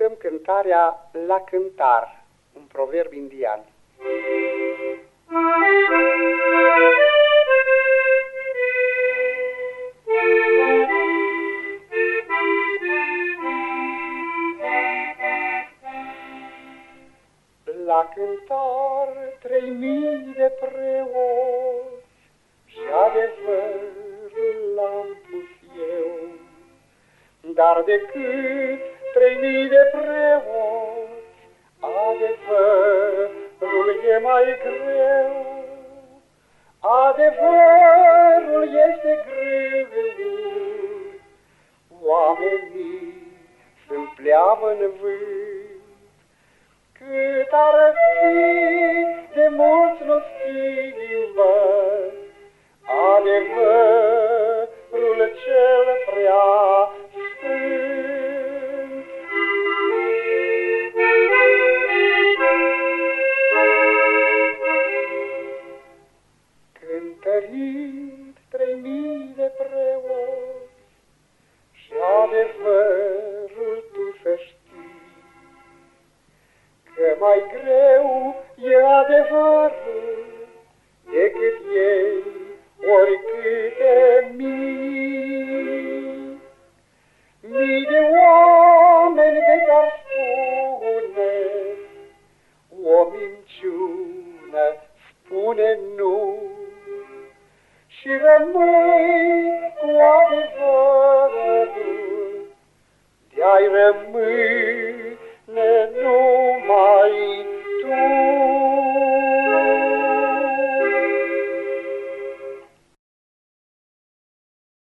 ascultăm cântarea La cântar, un proverb indian. La cântar trei mii de preoți și adevărul l-am pus eu, dar decât trei mii de preoți, adevărul e mai greu. Adevărul este greu, oamenii sunt pleamă în vânt, cât ar fi de mulți nu schimbă, mai greu e adevărul decât ei oricâte mii. Mii de oameni de care spune o minciună, spune nu și rămâi